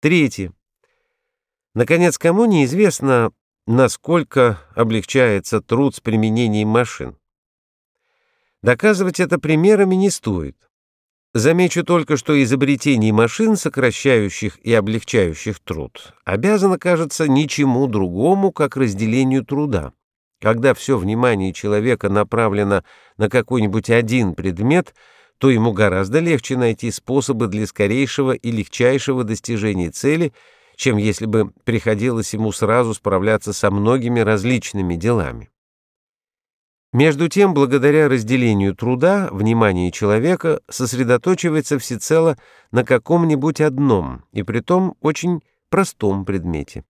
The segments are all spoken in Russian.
Третье. Наконец, кому неизвестно, насколько облегчается труд с применением машин. Доказывать это примерами не стоит. Замечу только, что изобретение машин, сокращающих и облегчающих труд, обязано, кажется, ничему другому, как разделению труда. Когда все внимание человека направлено на какой-нибудь один предмет, то ему гораздо легче найти способы для скорейшего и легчайшего достижения цели, чем если бы приходилось ему сразу справляться со многими различными делами. Между тем, благодаря разделению труда, внимание человека сосредоточивается всецело на каком-нибудь одном, и притом очень простом предмете.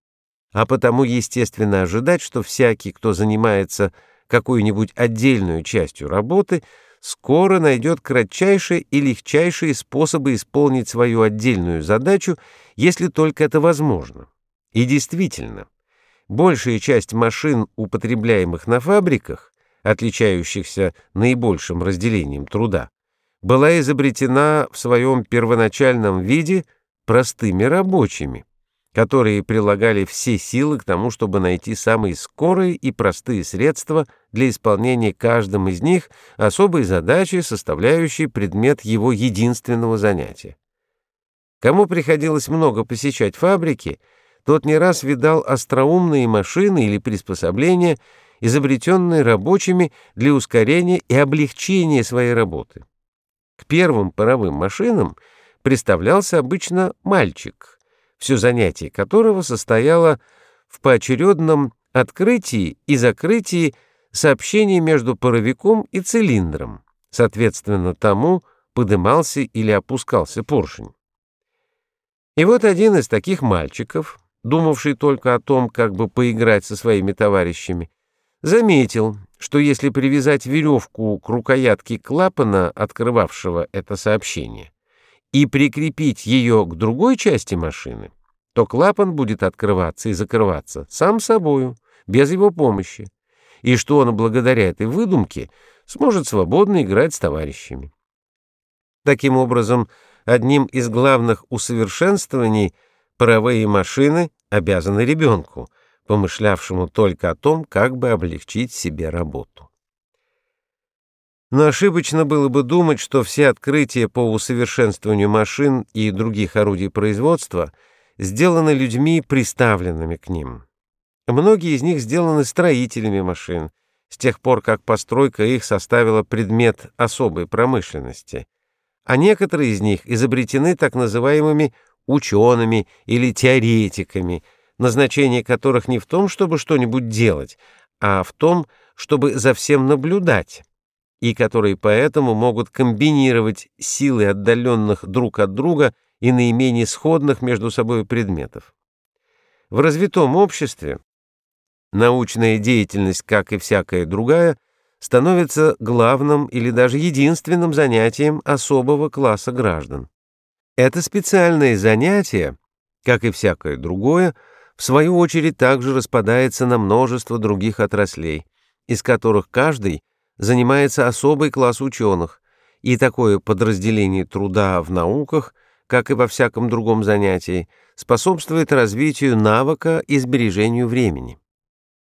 А потому естественно ожидать, что всякий, кто занимается какой-нибудь отдельной частью работы, скоро найдет кратчайшие и легчайшие способы исполнить свою отдельную задачу, если только это возможно. И действительно, большая часть машин, употребляемых на фабриках, отличающихся наибольшим разделением труда, была изобретена в своем первоначальном виде простыми рабочими которые прилагали все силы к тому, чтобы найти самые скорые и простые средства для исполнения каждым из них особой задачи, составляющей предмет его единственного занятия. Кому приходилось много посещать фабрики, тот не раз видал остроумные машины или приспособления, изобретенные рабочими для ускорения и облегчения своей работы. К первым паровым машинам представлялся обычно мальчик — все занятие которого состояло в поочередном открытии и закрытии сообщений между паровиком и цилиндром, соответственно тому, подымался или опускался поршень. И вот один из таких мальчиков, думавший только о том, как бы поиграть со своими товарищами, заметил, что если привязать веревку к рукоятке клапана, открывавшего это сообщение, и прикрепить ее к другой части машины, то клапан будет открываться и закрываться сам собою, без его помощи, и что он благодаря этой выдумке сможет свободно играть с товарищами. Таким образом, одним из главных усовершенствований паровые машины обязаны ребенку, помышлявшему только о том, как бы облегчить себе работу. Но ошибочно было бы думать, что все открытия по усовершенствованию машин и других орудий производства сделаны людьми, приставленными к ним. Многие из них сделаны строителями машин, с тех пор, как постройка их составила предмет особой промышленности, а некоторые из них изобретены так называемыми учеными или теоретиками, назначение которых не в том, чтобы что-нибудь делать, а в том, чтобы за всем наблюдать и которые поэтому могут комбинировать силы отдаленных друг от друга и наименее сходных между собой предметов. В развитом обществе научная деятельность, как и всякая другая, становится главным или даже единственным занятием особого класса граждан. Это специальное занятие, как и всякое другое, в свою очередь также распадается на множество других отраслей, из которых каждый занимается особый класс ученых, и такое подразделение труда в науках, как и во всяком другом занятии, способствует развитию навыка и сбережению времени.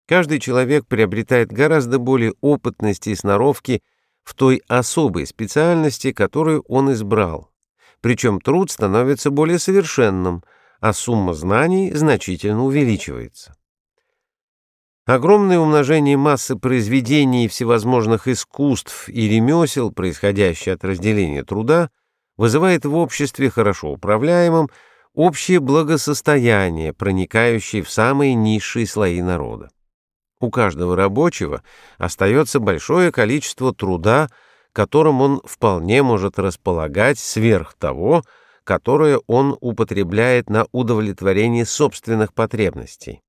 Каждый человек приобретает гораздо более опытности и сноровки в той особой специальности, которую он избрал. Причем труд становится более совершенным, а сумма знаний значительно увеличивается. Огромное умножение массы произведений всевозможных искусств и ремесел, происходящее от разделения труда, вызывает в обществе хорошо управляемом общее благосостояние, проникающее в самые низшие слои народа. У каждого рабочего остается большое количество труда, которым он вполне может располагать сверх того, которое он употребляет на удовлетворение собственных потребностей.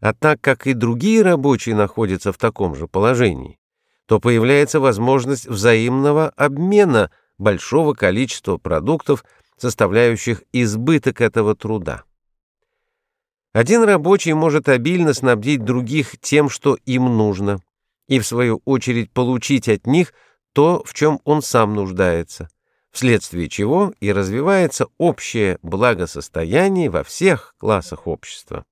А так как и другие рабочие находятся в таком же положении, то появляется возможность взаимного обмена большого количества продуктов, составляющих избыток этого труда. Один рабочий может обильно снабдить других тем, что им нужно, и в свою очередь получить от них то, в чем он сам нуждается. вследствие чего и развивается общее благосостояние во всех классах общества.